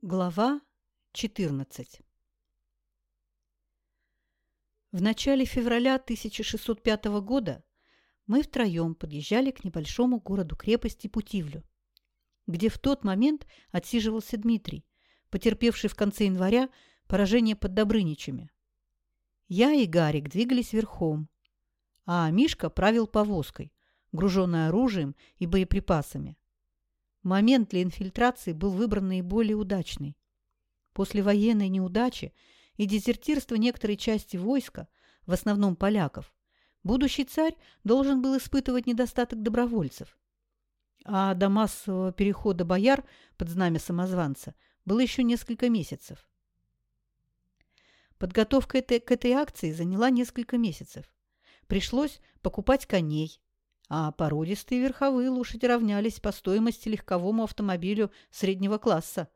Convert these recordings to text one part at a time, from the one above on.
Глава 14 В начале февраля 1605 года мы втроем подъезжали к небольшому городу-крепости Путивлю, где в тот момент отсиживался Дмитрий, потерпевший в конце января поражение под Добрыничами. Я и Гарик двигались верхом, а Мишка правил повозкой, груженной оружием и боеприпасами. Момент для инфильтрации был выбран наиболее удачный. После военной неудачи и дезертирства некоторой части войска, в основном поляков, будущий царь должен был испытывать недостаток добровольцев. А до массового перехода бояр под знамя самозванца было еще несколько месяцев. Подготовка этой, к этой акции заняла несколько месяцев. Пришлось покупать коней, а породистые верховые лошади равнялись по стоимости легковому автомобилю среднего класса.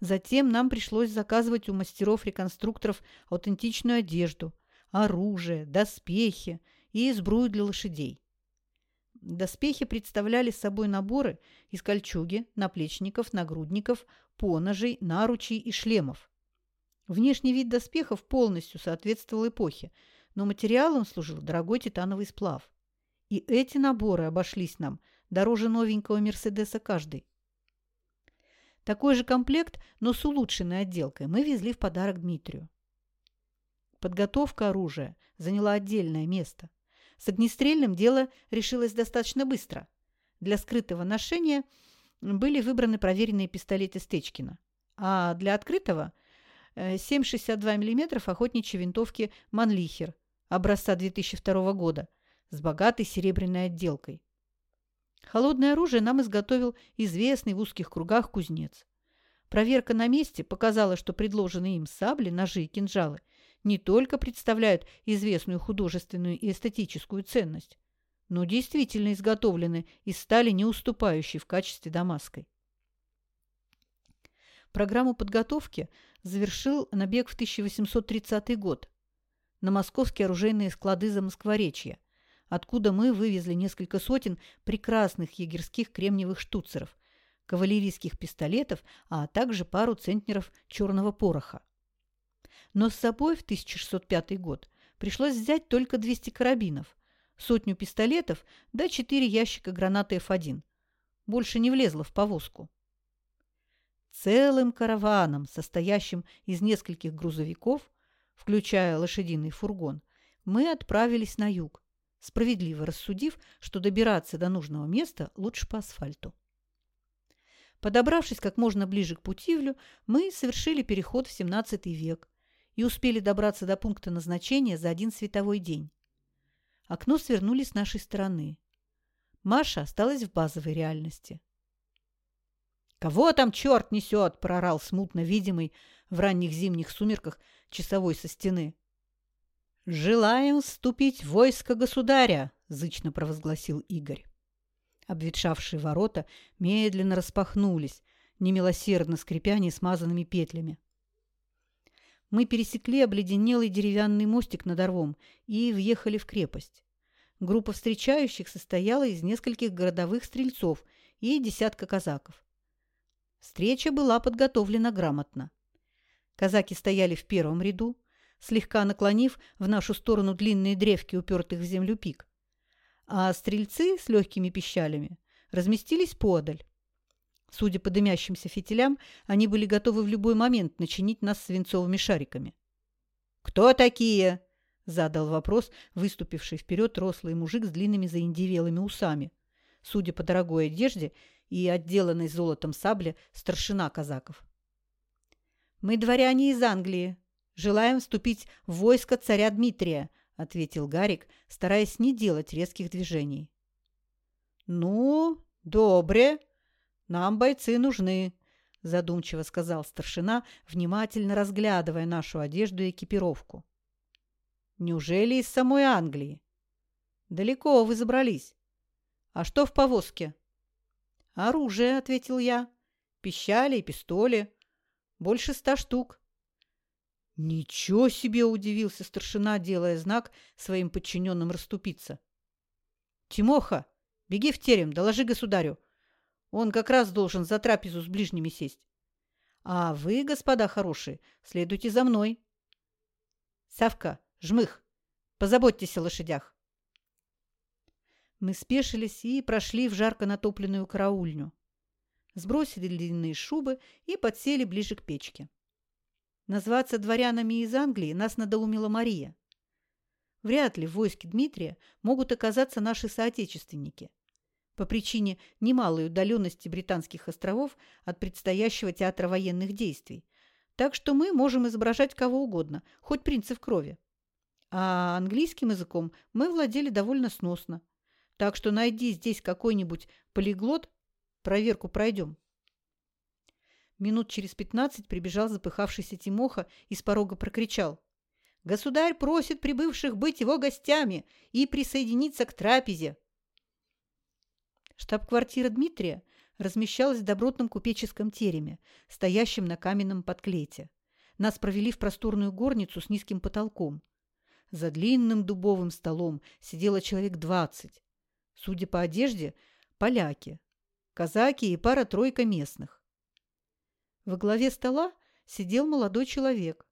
Затем нам пришлось заказывать у мастеров-реконструкторов аутентичную одежду, оружие, доспехи и сбрую для лошадей. Доспехи представляли собой наборы из кольчуги, наплечников, нагрудников, поножей, наручей и шлемов. Внешний вид доспехов полностью соответствовал эпохе, но материалом служил дорогой титановый сплав. И эти наборы обошлись нам дороже новенького «Мерседеса» каждый. Такой же комплект, но с улучшенной отделкой, мы везли в подарок Дмитрию. Подготовка оружия заняла отдельное место. С огнестрельным дело решилось достаточно быстро. Для скрытого ношения были выбраны проверенные пистолеты Стечкина, а для открытого 7,62 мм охотничьей винтовки «Манлихер» образца 2002 года – с богатой серебряной отделкой. Холодное оружие нам изготовил известный в узких кругах кузнец. Проверка на месте показала, что предложенные им сабли, ножи и кинжалы не только представляют известную художественную и эстетическую ценность, но действительно изготовлены из стали, не уступающей в качестве дамасской. Программу подготовки завершил набег в 1830 год на московские оружейные склады за Москворечье – откуда мы вывезли несколько сотен прекрасных егерских кремниевых штуцеров, кавалерийских пистолетов, а также пару центнеров черного пороха. Но с собой в 1605 год пришлось взять только 200 карабинов, сотню пистолетов да 4 ящика гранаты F1. Больше не влезло в повозку. Целым караваном, состоящим из нескольких грузовиков, включая лошадиный фургон, мы отправились на юг, справедливо рассудив, что добираться до нужного места лучше по асфальту. Подобравшись как можно ближе к Путивлю, мы совершили переход в 17 век и успели добраться до пункта назначения за один световой день. Окно свернули с нашей стороны. Маша осталась в базовой реальности. «Кого там черт несет?» – прорал смутно видимый в ранних зимних сумерках часовой со стены. «Желаем вступить в войско государя!» – зычно провозгласил Игорь. Обветшавшие ворота медленно распахнулись, немилосердно скрипя несмазанными петлями. Мы пересекли обледенелый деревянный мостик над Орвом и въехали в крепость. Группа встречающих состояла из нескольких городовых стрельцов и десятка казаков. Встреча была подготовлена грамотно. Казаки стояли в первом ряду, слегка наклонив в нашу сторону длинные древки, упертых в землю пик. А стрельцы с легкими пищалями разместились подаль. Судя по дымящимся фитилям, они были готовы в любой момент начинить нас свинцовыми шариками. «Кто такие?» – задал вопрос выступивший вперед рослый мужик с длинными заиндивелыми усами. Судя по дорогой одежде и отделанной золотом сабле, старшина казаков. «Мы дворяне из Англии», «Желаем вступить в войско царя Дмитрия», — ответил Гарик, стараясь не делать резких движений. «Ну, добре. Нам бойцы нужны», — задумчиво сказал старшина, внимательно разглядывая нашу одежду и экипировку. «Неужели из самой Англии?» «Далеко вы забрались. А что в повозке?» «Оружие», — ответил я. «Пищали и пистоли. Больше ста штук. «Ничего себе!» – удивился старшина, делая знак своим подчиненным расступиться. «Тимоха, беги в терем, доложи государю. Он как раз должен за трапезу с ближними сесть. А вы, господа хорошие, следуйте за мной. Савка, жмых, позаботьтесь о лошадях. Мы спешились и прошли в жарко натопленную караульню. Сбросили длинные шубы и подсели ближе к печке. Назваться дворянами из Англии нас надоумила Мария. Вряд ли в войске Дмитрия могут оказаться наши соотечественники по причине немалой удаленности британских островов от предстоящего театра военных действий. Так что мы можем изображать кого угодно, хоть принцев крови. А английским языком мы владели довольно сносно. Так что найди здесь какой-нибудь полиглот, проверку пройдем. Минут через пятнадцать прибежал запыхавшийся Тимоха и с порога прокричал. «Государь просит прибывших быть его гостями и присоединиться к трапезе!» Штаб-квартира Дмитрия размещалась в добротном купеческом тереме, стоящем на каменном подклете. Нас провели в просторную горницу с низким потолком. За длинным дубовым столом сидело человек двадцать. Судя по одежде, поляки, казаки и пара-тройка местных. Во главе стола сидел молодой человек,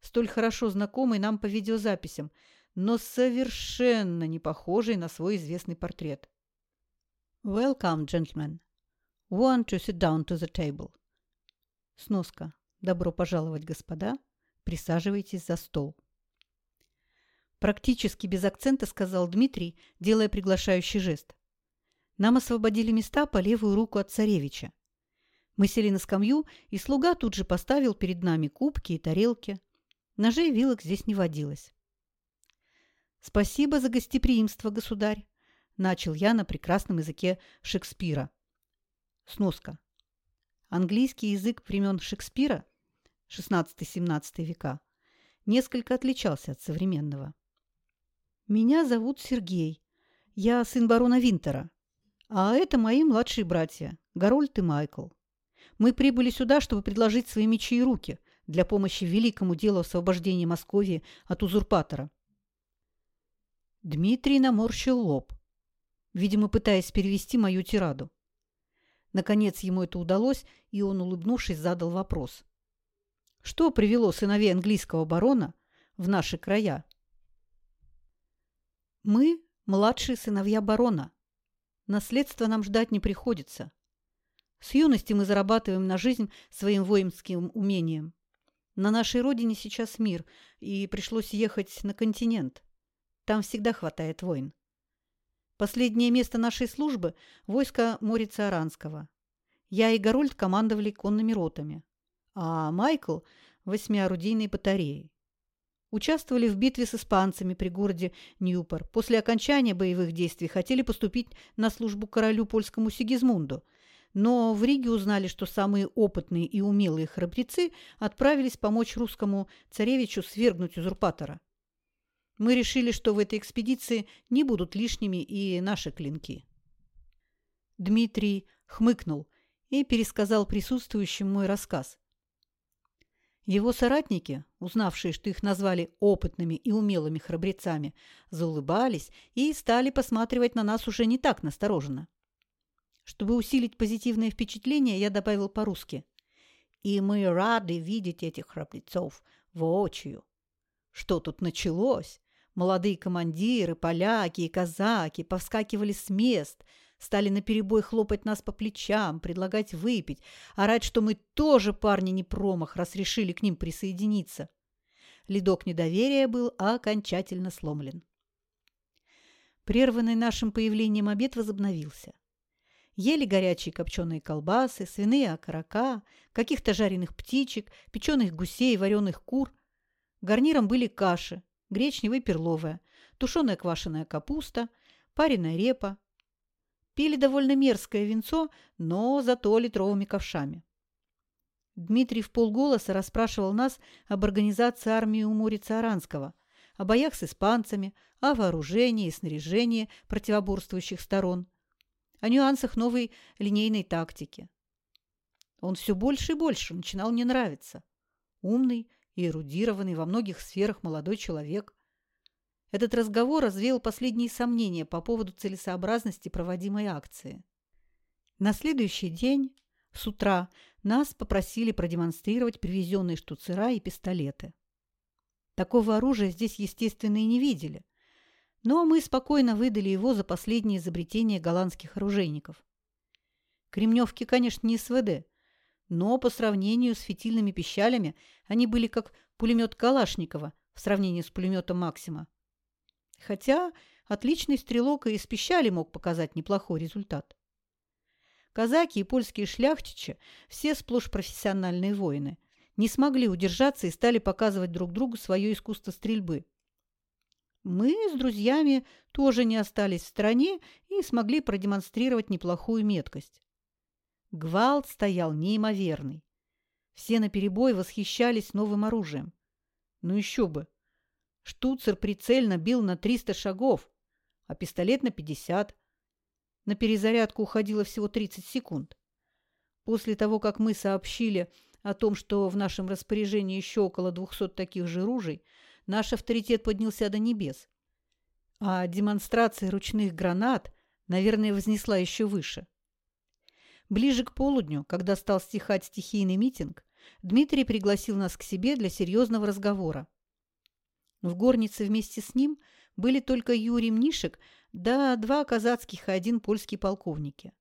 столь хорошо знакомый нам по видеозаписям, но совершенно не похожий на свой известный портрет. Welcome, gentlemen. Want to sit down to the table. Сноска. Добро пожаловать, господа. Присаживайтесь за стол. Практически без акцента сказал Дмитрий, делая приглашающий жест. Нам освободили места по левую руку от царевича. Мы сели на скамью, и слуга тут же поставил перед нами кубки и тарелки. Ножей и вилок здесь не водилось. «Спасибо за гостеприимство, государь!» начал я на прекрасном языке Шекспира. Сноска. Английский язык времен Шекспира, 16-17 века, несколько отличался от современного. Меня зовут Сергей. Я сын барона Винтера. А это мои младшие братья, Гарольд и Майкл. Мы прибыли сюда, чтобы предложить свои мечи и руки для помощи великому делу освобождения Московии от узурпатора. Дмитрий наморщил лоб видимо, пытаясь перевести мою тираду. Наконец ему это удалось, и он, улыбнувшись, задал вопрос. Что привело сыновей английского барона в наши края? Мы – младшие сыновья барона. Наследство нам ждать не приходится. С юности мы зарабатываем на жизнь своим воинским умением. На нашей родине сейчас мир, и пришлось ехать на континент. Там всегда хватает войн. Последнее место нашей службы – войско Морица Аранского. Я и Горольд командовали конными ротами, а Майкл – восьмиорудийной батареей. Участвовали в битве с испанцами при городе Ньюпор. После окончания боевых действий хотели поступить на службу королю польскому Сигизмунду, но в Риге узнали, что самые опытные и умелые храбрецы отправились помочь русскому царевичу свергнуть узурпатора. Мы решили, что в этой экспедиции не будут лишними и наши клинки. Дмитрий хмыкнул и пересказал присутствующим мой рассказ. Его соратники, узнавшие, что их назвали опытными и умелыми храбрецами, заулыбались и стали посматривать на нас уже не так настороженно. Чтобы усилить позитивное впечатление, я добавил по-русски. «И мы рады видеть этих храбрецов воочию. Что тут началось? Молодые командиры, поляки и казаки повскакивали с мест, стали наперебой хлопать нас по плечам, предлагать выпить, орать, что мы тоже парни не промах, раз решили к ним присоединиться. Ледок недоверия был окончательно сломлен. Прерванный нашим появлением обед возобновился. Ели горячие копченые колбасы, свиные окорока, каких-то жареных птичек, печеных гусей, вареных кур. Гарниром были каши, гречневая перловая, тушеная квашеная капуста, пареная репа. Пили довольно мерзкое винцо, но зато литровыми ковшами. Дмитрий в полголоса расспрашивал нас об организации армии у Морица Аранского, о боях с испанцами, о вооружении и снаряжении противоборствующих сторон, о нюансах новой линейной тактики. Он все больше и больше начинал мне нравиться. Умный, и эрудированный во многих сферах молодой человек. Этот разговор развеял последние сомнения по поводу целесообразности проводимой акции. На следующий день, с утра, нас попросили продемонстрировать привезенные штуцера и пистолеты. Такого оружия здесь, естественно, и не видели. Но мы спокойно выдали его за последнее изобретение голландских оружейников. Кремневки, конечно, не СВД, но по сравнению с фитильными пищалями они были как пулемет Калашникова в сравнении с пулеметом Максима. Хотя отличный стрелок и из пищали мог показать неплохой результат. Казаки и польские шляхтичи, все сплошь профессиональные воины, не смогли удержаться и стали показывать друг другу свое искусство стрельбы. Мы с друзьями тоже не остались в стороне и смогли продемонстрировать неплохую меткость. Гвалт стоял неимоверный. Все наперебой восхищались новым оружием. Ну еще бы! Штуцер прицельно бил на 300 шагов, а пистолет на 50. На перезарядку уходило всего 30 секунд. После того, как мы сообщили о том, что в нашем распоряжении еще около 200 таких же ружей, наш авторитет поднялся до небес. А демонстрация ручных гранат, наверное, вознесла еще выше. Ближе к полудню, когда стал стихать стихийный митинг, Дмитрий пригласил нас к себе для серьезного разговора. В горнице вместе с ним были только Юрий Мнишек да два казацких и один польский полковники.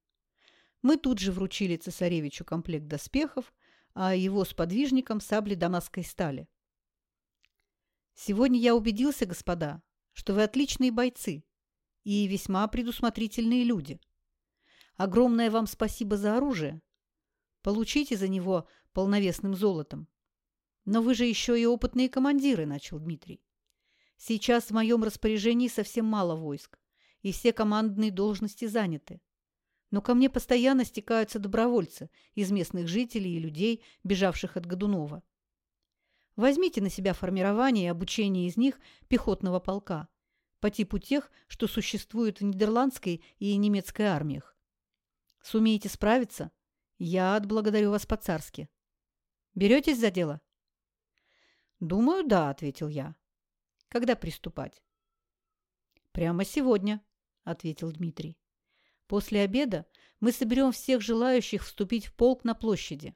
Мы тут же вручили цесаревичу комплект доспехов, а его сподвижникам сабли дамасской стали. Сегодня я убедился, господа, что вы отличные бойцы и весьма предусмотрительные люди. Огромное вам спасибо за оружие. Получите за него полновесным золотом. Но вы же еще и опытные командиры, начал Дмитрий. Сейчас в моем распоряжении совсем мало войск, и все командные должности заняты. Но ко мне постоянно стекаются добровольцы из местных жителей и людей, бежавших от Годунова. Возьмите на себя формирование и обучение из них пехотного полка по типу тех, что существуют в нидерландской и немецкой армиях. Сумеете справиться? Я отблагодарю вас по-царски. Беретесь за дело? Думаю, да, ответил я. Когда приступать? Прямо сегодня, ответил Дмитрий. После обеда мы соберем всех желающих вступить в полк на площади.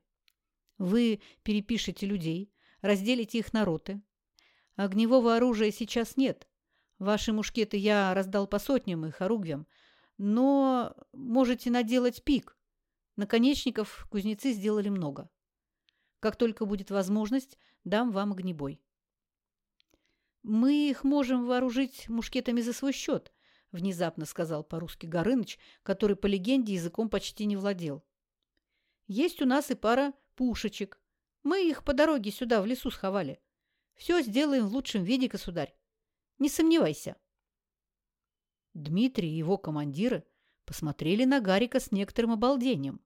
Вы перепишете людей, разделите их на роты. Огневого оружия сейчас нет. Ваши мушкеты я раздал по сотням и хоругвям, но можете наделать пик. Наконечников кузнецы сделали много. Как только будет возможность, дам вам огнебой. Мы их можем вооружить мушкетами за свой счет, внезапно сказал по-русски Горыныч, который по легенде языком почти не владел. Есть у нас и пара пушечек. Мы их по дороге сюда в лесу сховали. Все сделаем в лучшем виде, государь. Не сомневайся. Дмитрий и его командиры посмотрели на Гарика с некоторым обалдением.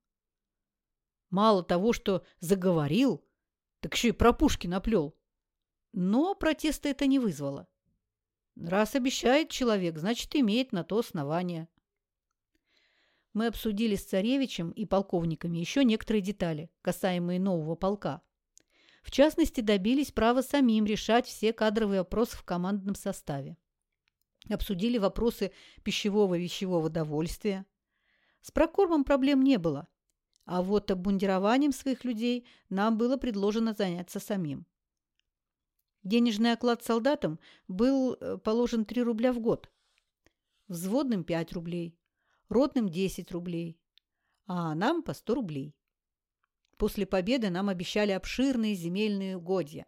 Мало того, что заговорил, так еще и про пушки наплел. Но протеста это не вызвало. Раз обещает человек, значит, имеет на то основание. Мы обсудили с царевичем и полковниками еще некоторые детали, касаемые нового полка. В частности, добились права самим решать все кадровые вопросы в командном составе обсудили вопросы пищевого и вещевого довольствия. С прокормом проблем не было, а вот обмундированием своих людей нам было предложено заняться самим. Денежный оклад солдатам был э, положен 3 рубля в год, взводным 5 рублей, ротным 10 рублей, а нам по 100 рублей. После победы нам обещали обширные земельные угодья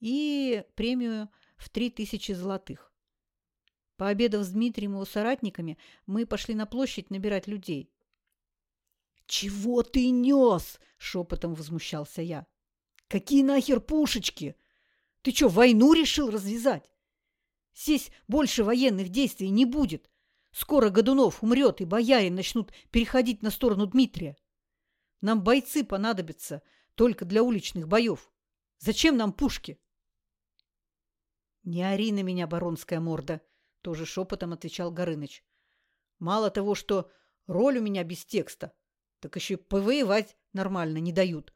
и премию в 3000 золотых. Пообедав с Дмитрием и его соратниками, мы пошли на площадь набирать людей. «Чего ты нес?» – шепотом возмущался я. «Какие нахер пушечки? Ты что, войну решил развязать? Здесь больше военных действий не будет. Скоро Годунов умрет, и бояре начнут переходить на сторону Дмитрия. Нам бойцы понадобятся только для уличных боев. Зачем нам пушки?» «Не ори на меня, баронская морда!» Тоже шепотом отвечал Горыныч. Мало того, что роль у меня без текста, так еще и повоевать нормально не дают.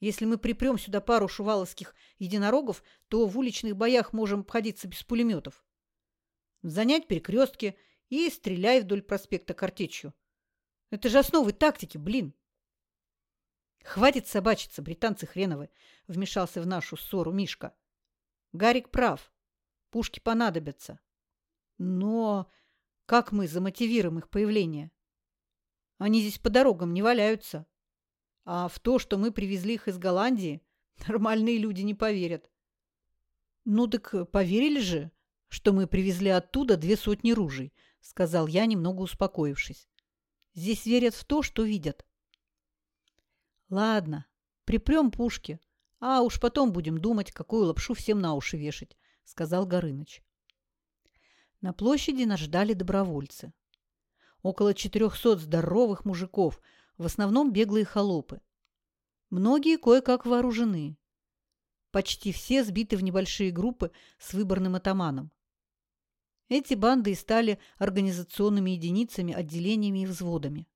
Если мы припрем сюда пару шуваловских единорогов, то в уличных боях можем обходиться без пулеметов. Занять перекрестки и стреляй вдоль проспекта картечью. Это же основы тактики, блин. «Хватит собачиться, британцы хреновы!» – вмешался в нашу ссору Мишка. «Гарик прав. Пушки понадобятся. Но как мы замотивируем их появление? Они здесь по дорогам не валяются. А в то, что мы привезли их из Голландии, нормальные люди не поверят. Ну так поверили же, что мы привезли оттуда две сотни ружей, сказал я, немного успокоившись. Здесь верят в то, что видят. Ладно, припрем пушки, а уж потом будем думать, какую лапшу всем на уши вешать, сказал Горыныч. На площади нас ждали добровольцы. Около четырехсот здоровых мужиков, в основном беглые холопы. Многие кое-как вооружены. Почти все сбиты в небольшие группы с выборным атаманом. Эти банды и стали организационными единицами, отделениями и взводами.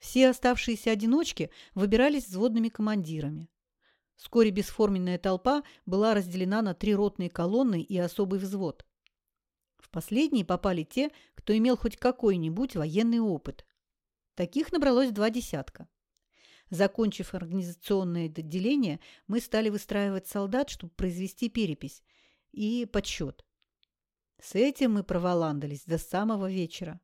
Все оставшиеся одиночки выбирались взводными командирами. Вскоре бесформенная толпа была разделена на три ротные колонны и особый взвод. В последние попали те, кто имел хоть какой-нибудь военный опыт. Таких набралось два десятка. Закончив организационное отделение, мы стали выстраивать солдат, чтобы произвести перепись и подсчет. С этим мы проволандались до самого вечера.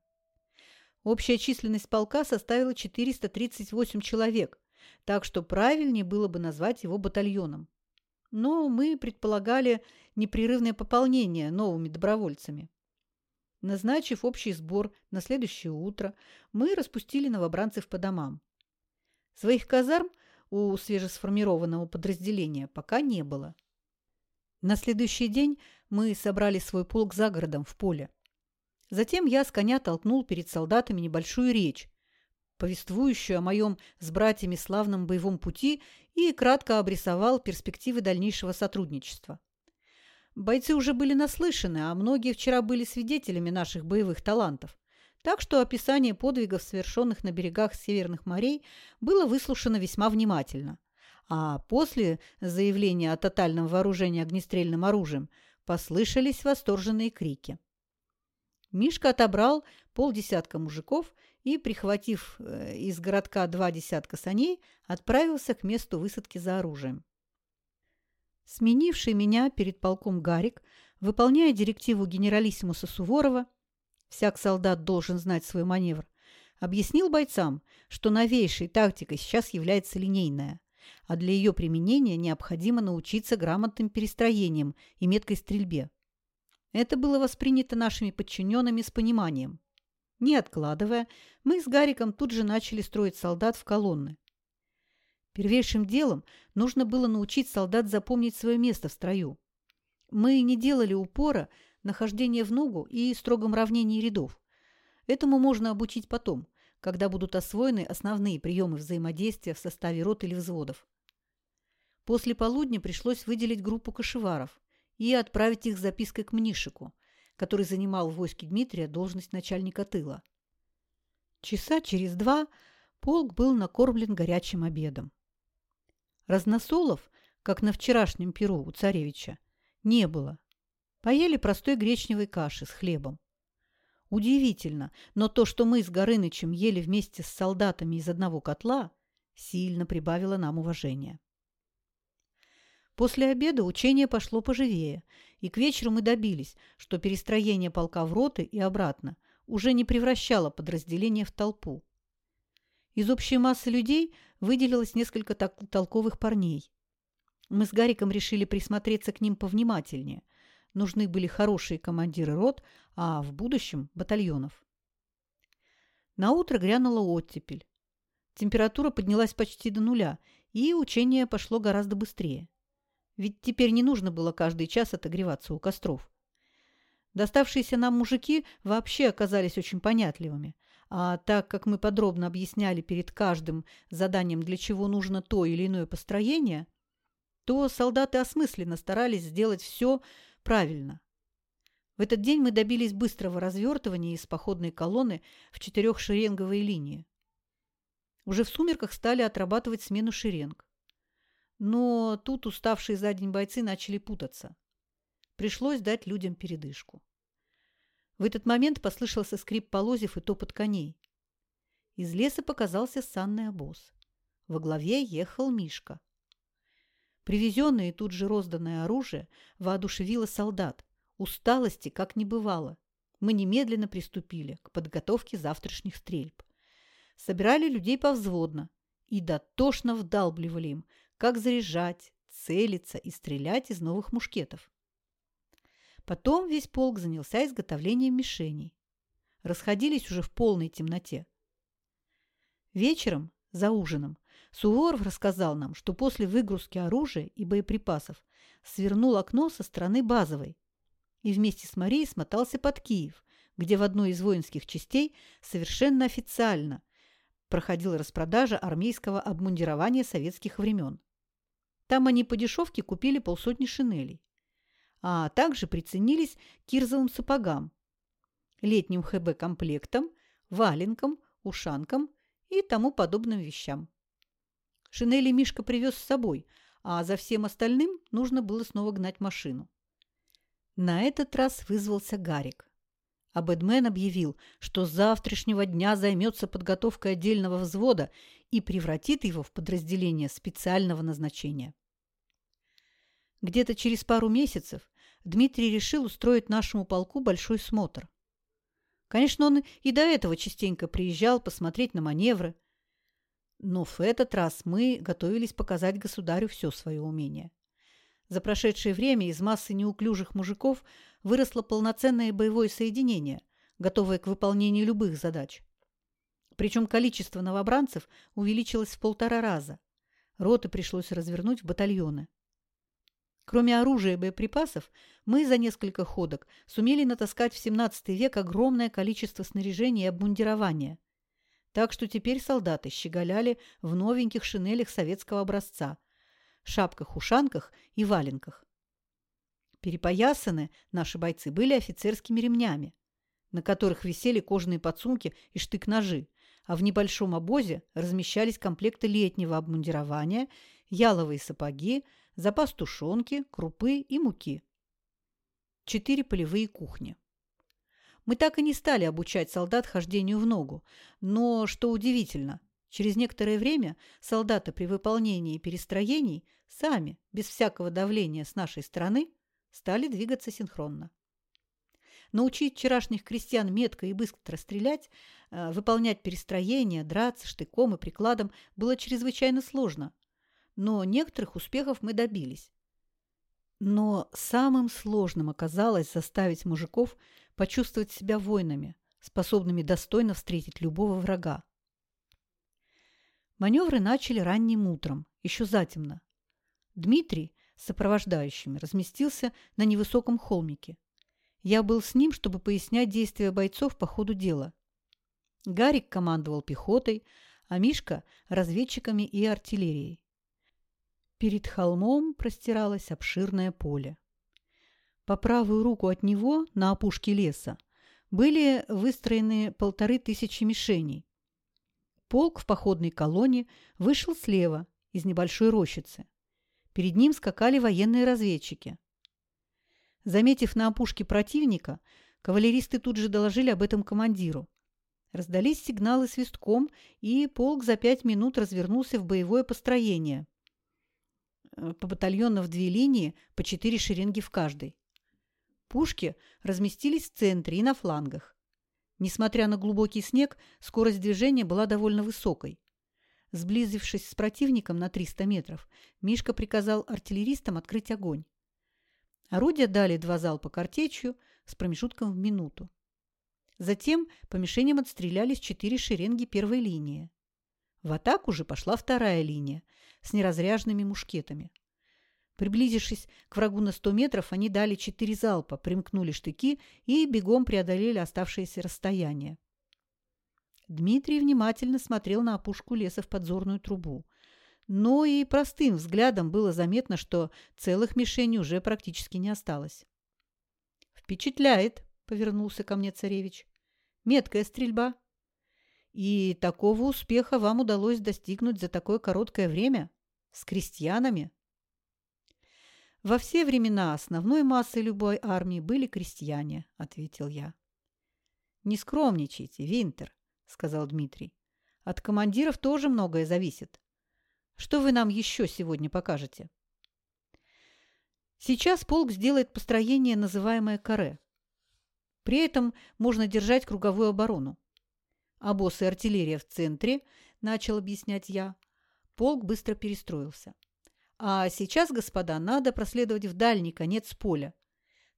Общая численность полка составила 438 человек, так что правильнее было бы назвать его батальоном. Но мы предполагали непрерывное пополнение новыми добровольцами. Назначив общий сбор на следующее утро, мы распустили новобранцев по домам. Своих казарм у свежесформированного подразделения пока не было. На следующий день мы собрали свой полк за городом в поле. Затем я с коня толкнул перед солдатами небольшую речь, повествующую о моем с братьями славном боевом пути и кратко обрисовал перспективы дальнейшего сотрудничества. Бойцы уже были наслышаны, а многие вчера были свидетелями наших боевых талантов. Так что описание подвигов, совершенных на берегах северных морей, было выслушано весьма внимательно. А после заявления о тотальном вооружении огнестрельным оружием послышались восторженные крики. Мишка отобрал полдесятка мужиков и, прихватив э, из городка два десятка саней, отправился к месту высадки за оружием. Сменивший меня перед полком Гарик, выполняя директиву генералиссимуса Суворова, всяк солдат должен знать свой маневр, объяснил бойцам, что новейшей тактикой сейчас является линейная, а для ее применения необходимо научиться грамотным перестроениям и меткой стрельбе. Это было воспринято нашими подчиненными с пониманием. Не откладывая, мы с Гариком тут же начали строить солдат в колонны. Первейшим делом нужно было научить солдат запомнить свое место в строю. Мы не делали упора на хождение в ногу и строгом равнении рядов. Этому можно обучить потом, когда будут освоены основные приемы взаимодействия в составе рот или взводов. После полудня пришлось выделить группу кошеваров и отправить их с запиской к Мнишику, который занимал в войске Дмитрия должность начальника тыла. Часа через два полк был накормлен горячим обедом. Разносолов, как на вчерашнем перу у царевича, не было. Поели простой гречневой каши с хлебом. Удивительно, но то, что мы с Горынычем ели вместе с солдатами из одного котла, сильно прибавило нам уважения. После обеда учение пошло поживее, и к вечеру мы добились, что перестроение полка в роты и обратно уже не превращало подразделение в толпу. Из общей массы людей выделилось несколько толковых парней. Мы с Гариком решили присмотреться к ним повнимательнее. Нужны были хорошие командиры рот, а в будущем – батальонов. На утро грянула оттепель. Температура поднялась почти до нуля, и учение пошло гораздо быстрее. Ведь теперь не нужно было каждый час отогреваться у костров. Доставшиеся нам мужики вообще оказались очень понятливыми – а так как мы подробно объясняли перед каждым заданием, для чего нужно то или иное построение, то солдаты осмысленно старались сделать все правильно. В этот день мы добились быстрого развертывания из походной колонны в четырехшеренговые линии. Уже в сумерках стали отрабатывать смену шеренг. Но тут уставшие за день бойцы начали путаться. Пришлось дать людям передышку. В этот момент послышался скрип полозьев и топот коней. Из леса показался санный обоз. Во главе ехал Мишка. Привезенное и тут же розданное оружие воодушевило солдат. Усталости как не бывало. Мы немедленно приступили к подготовке завтрашних стрельб. Собирали людей повзводно и дотошно вдалбливали им, как заряжать, целиться и стрелять из новых мушкетов. Потом весь полк занялся изготовлением мишеней. Расходились уже в полной темноте. Вечером, за ужином, Суворов рассказал нам, что после выгрузки оружия и боеприпасов свернул окно со стороны базовой и вместе с Марией смотался под Киев, где в одной из воинских частей совершенно официально проходила распродажа армейского обмундирования советских времен. Там они по дешевке купили полсотни шинелей, а также приценились к кирзовым сапогам, летним ХБ-комплектам, валенкам, ушанкам и тому подобным вещам. Шинели Мишка привез с собой, а за всем остальным нужно было снова гнать машину. На этот раз вызвался Гарик. А Бэдмен объявил, что с завтрашнего дня займется подготовкой отдельного взвода и превратит его в подразделение специального назначения. Где-то через пару месяцев Дмитрий решил устроить нашему полку большой смотр. Конечно, он и до этого частенько приезжал посмотреть на маневры, но в этот раз мы готовились показать государю все свое умение. За прошедшее время из массы неуклюжих мужиков выросло полноценное боевое соединение, готовое к выполнению любых задач. Причем количество новобранцев увеличилось в полтора раза. Роты пришлось развернуть в батальоны. Кроме оружия и боеприпасов, мы за несколько ходок сумели натаскать в 17 век огромное количество снаряжения и обмундирования. Так что теперь солдаты щеголяли в новеньких шинелях советского образца, шапках-ушанках и валенках. Перепоясаны наши бойцы были офицерскими ремнями, на которых висели кожаные подсумки и штык-ножи, а в небольшом обозе размещались комплекты летнего обмундирования, яловые сапоги, запас тушенки, крупы и муки. Четыре полевые кухни. Мы так и не стали обучать солдат хождению в ногу, но, что удивительно, через некоторое время солдаты при выполнении перестроений сами, без всякого давления с нашей стороны, стали двигаться синхронно. Научить вчерашних крестьян метко и быстро стрелять, э, выполнять перестроения, драться штыком и прикладом было чрезвычайно сложно – но некоторых успехов мы добились. Но самым сложным оказалось заставить мужиков почувствовать себя воинами, способными достойно встретить любого врага. Маневры начали ранним утром, еще затемно. Дмитрий с сопровождающими разместился на невысоком холмике. Я был с ним, чтобы пояснять действия бойцов по ходу дела. Гарик командовал пехотой, а Мишка – разведчиками и артиллерией. Перед холмом простиралось обширное поле. По правую руку от него, на опушке леса, были выстроены полторы тысячи мишеней. Полк в походной колонне вышел слева, из небольшой рощицы. Перед ним скакали военные разведчики. Заметив на опушке противника, кавалеристы тут же доложили об этом командиру. Раздались сигналы свистком, и полк за пять минут развернулся в боевое построение – Э, по батальону в две линии, по четыре шеренги в каждой. Пушки разместились в центре и на флангах. Несмотря на глубокий снег, скорость движения была довольно высокой. Сблизившись с противником на 300 метров, Мишка приказал артиллеристам открыть огонь. Орудия дали два залпа картечью с промежутком в минуту. Затем по мишеням отстрелялись четыре шеренги первой линии. В атаку же пошла вторая линия с неразряженными мушкетами. Приблизившись к врагу на сто метров, они дали четыре залпа, примкнули штыки и бегом преодолели оставшееся расстояние. Дмитрий внимательно смотрел на опушку леса в подзорную трубу. Но и простым взглядом было заметно, что целых мишеней уже практически не осталось. «Впечатляет!» — повернулся ко мне царевич. «Меткая стрельба. И такого успеха вам удалось достигнуть за такое короткое время? С крестьянами? Во все времена основной массой любой армии были крестьяне, ответил я. Не скромничайте, Винтер, сказал Дмитрий. От командиров тоже многое зависит. Что вы нам еще сегодня покажете? Сейчас полк сделает построение, называемое каре. При этом можно держать круговую оборону. Обоз и артиллерия в центре, начал объяснять я. Полк быстро перестроился. А сейчас, господа, надо проследовать в дальний конец поля.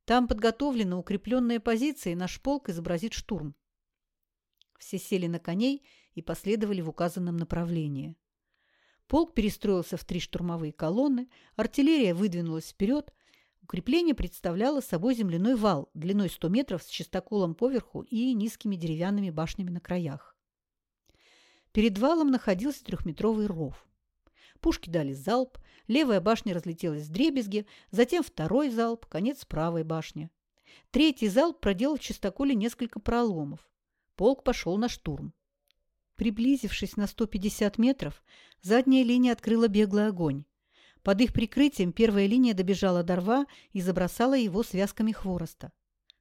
Там подготовлены укрепленные позиции, наш полк изобразит штурм. Все сели на коней и последовали в указанном направлении. Полк перестроился в три штурмовые колонны, артиллерия выдвинулась вперед. Укрепление представляло собой земляной вал длиной 100 метров с чистоколом поверху и низкими деревянными башнями на краях. Перед валом находился трехметровый ров. Пушки дали залп, левая башня разлетелась в дребезги, затем второй залп, конец правой башни. Третий залп проделал в чистоколе несколько проломов. Полк пошел на штурм. Приблизившись на 150 метров, задняя линия открыла беглый огонь. Под их прикрытием первая линия добежала до рва и забросала его связками хвороста.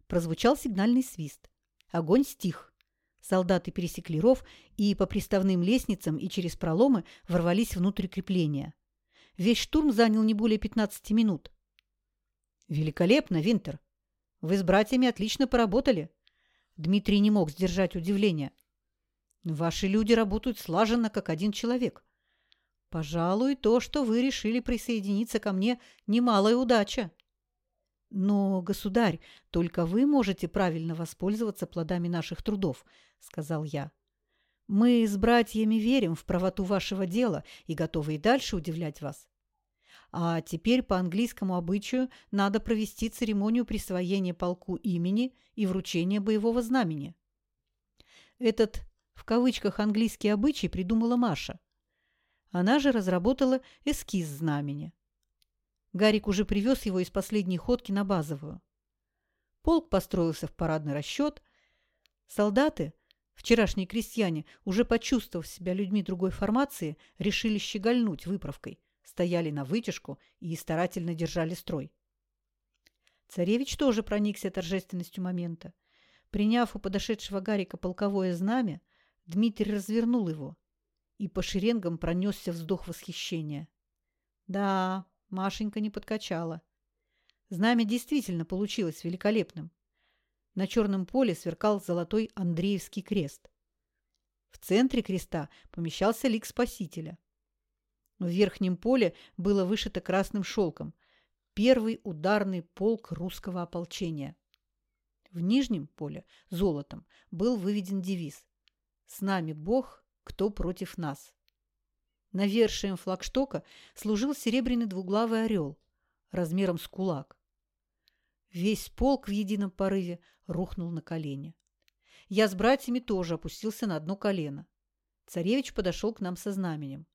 Прозвучал сигнальный свист. Огонь стих. Солдаты пересекли ров и по приставным лестницам и через проломы ворвались внутрь крепления. Весь штурм занял не более 15 минут. «Великолепно, Винтер! Вы с братьями отлично поработали!» Дмитрий не мог сдержать удивления. «Ваши люди работают слаженно, как один человек. Пожалуй, то, что вы решили присоединиться ко мне, немалая удача». «Но, государь, только вы можете правильно воспользоваться плодами наших трудов», — сказал я. «Мы с братьями верим в правоту вашего дела и готовы и дальше удивлять вас. А теперь по английскому обычаю надо провести церемонию присвоения полку имени и вручения боевого знамени». Этот, в кавычках, английский обычай придумала Маша. Она же разработала эскиз знамени. Гарик уже привез его из последней ходки на базовую. Полк построился в парадный расчет. Солдаты, вчерашние крестьяне, уже почувствовав себя людьми другой формации, решили щегольнуть выправкой, стояли на вытяжку и старательно держали строй. Царевич тоже проникся торжественностью момента. Приняв у подошедшего Гарика полковое знамя, Дмитрий развернул его, и по шеренгам пронесся вздох восхищения. Да, Машенька не подкачала. Знамя действительно получилось великолепным. На черном поле сверкал золотой Андреевский крест. В центре креста помещался лик Спасителя. В верхнем поле было вышито красным шелком первый ударный полк русского ополчения. В нижнем поле золотом был выведен девиз «С нами Бог, кто против нас». Навершием флагштока служил серебряный двуглавый орел размером с кулак. Весь полк в едином порыве рухнул на колени. Я с братьями тоже опустился на одно колено. Царевич подошел к нам со знаменем.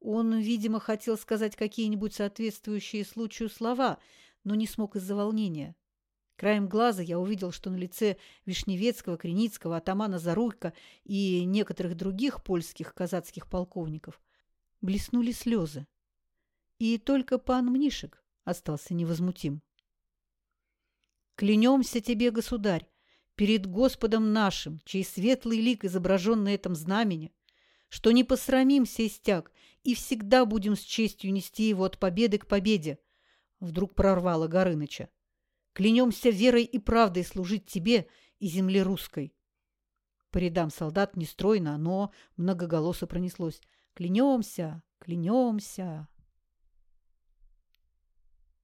Он, видимо, хотел сказать какие-нибудь соответствующие случаю слова, но не смог из-за волнения. Краем глаза я увидел, что на лице Вишневецкого, Креницкого, атамана Заруйка и некоторых других польских казацких полковников блеснули слезы. И только пан Мнишек остался невозмутим. «Клянемся тебе, государь, перед Господом нашим, чей светлый лик изображен на этом знамени, что не посрамимся истяг и всегда будем с честью нести его от победы к победе», вдруг прорвала Горыныча. «Клянемся верой и правдой служить тебе и земле русской». По рядам солдат нестройно, но многоголосо пронеслось. Клянемся, клянемся.